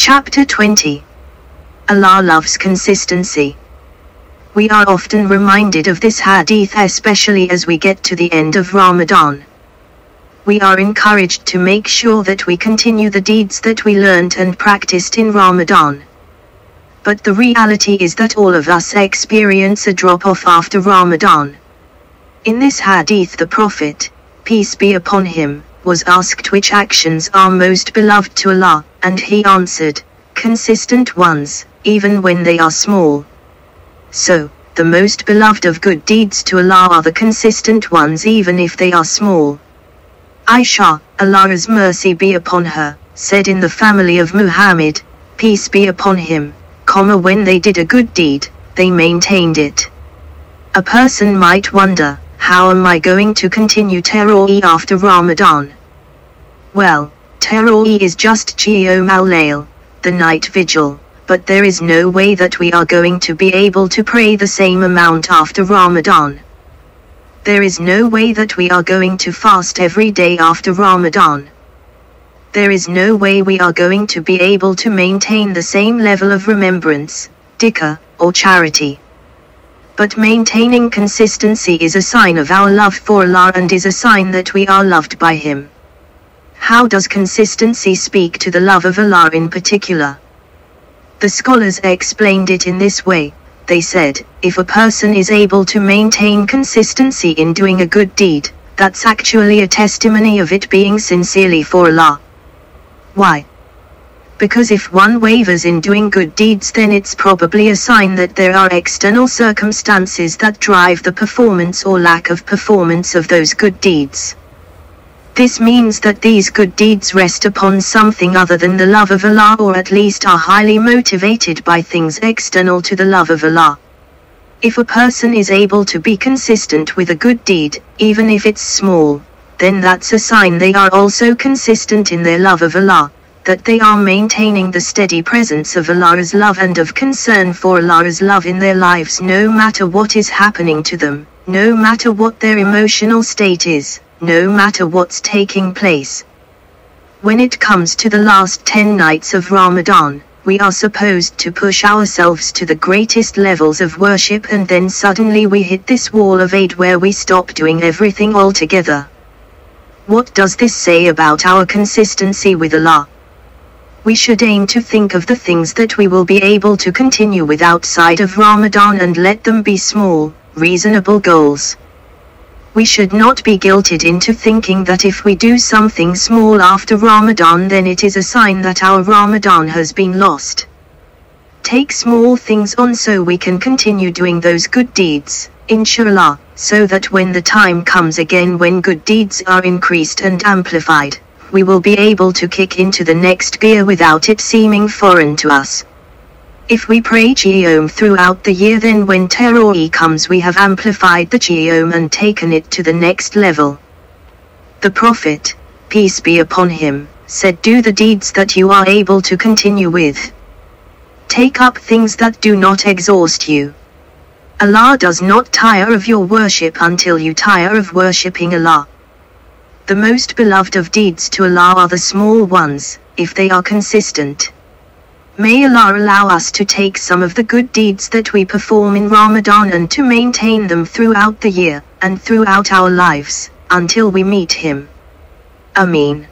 Chapter 20 Allah loves consistency. We are often reminded of this hadith especially as we get to the end of Ramadan. We are encouraged to make sure that we continue the deeds that we learnt and practiced in Ramadan. But the reality is that all of us experience a drop off after Ramadan. In this hadith, the Prophet, peace be upon him, was asked which actions are most beloved to Allah, and he answered, consistent ones, even when they are small. So, the most beloved of good deeds to Allah are the consistent ones even if they are small. Aisha, Allah's mercy be upon her, said in the family of Muhammad, peace be upon him, comma when they did a good deed, they maintained it. A person might wonder, how am I going to continue Taraweeh after Ramadan? Well, Taraweeh is just Qiyam al-Layl, the night vigil, but there is no way that we are going to be able to pray the same amount after Ramadan. There is no way that we are going to fast every day after Ramadan. There is no way we are going to be able to maintain the same level of remembrance, dhikr, or charity. But maintaining consistency is a sign of our love for Allah and is a sign that we are loved by Him. How does consistency speak to the love of Allah in particular? The scholars explained it in this way. They said, if a person is able to maintain consistency in doing a good deed, that's actually a testimony of it being sincerely for Allah. Why? because if one wavers in doing good deeds then it's probably a sign that there are external circumstances that drive the performance or lack of performance of those good deeds. This means that these good deeds rest upon something other than the love of Allah or at least are highly motivated by things external to the love of Allah. If a person is able to be consistent with a good deed, even if it's small, then that's a sign they are also consistent in their love of Allah that they are maintaining the steady presence of Allah's love and of concern for Allah's love in their lives no matter what is happening to them, no matter what their emotional state is, no matter what's taking place. When it comes to the last 10 nights of Ramadan, we are supposed to push ourselves to the greatest levels of worship and then suddenly we hit this wall of Eid where we stop doing everything altogether. What does this say about our consistency with Allah? We should aim to think of the things that we will be able to continue with outside of Ramadan and let them be small, reasonable goals. We should not be guilted into thinking that if we do something small after Ramadan then it is a sign that our Ramadan has been lost. Take small things on so we can continue doing those good deeds, inshallah, so that when the time comes again when good deeds are increased and amplified, we will be able to kick into the next gear without it seeming foreign to us. If we pray Qiyam throughout the year then when Taraweeh comes we have amplified the Qiyam and taken it to the next level. The Prophet, peace be upon him, said do the deeds that you are able to continue with. Take up things that do not exhaust you. Allah does not tire of your worship until you tire of worshipping Allah. The most beloved of deeds to Allah are the small ones, if they are consistent. May Allah allow us to take some of the good deeds that we perform in Ramadan and to maintain them throughout the year, and throughout our lives, until we meet Him. Ameen.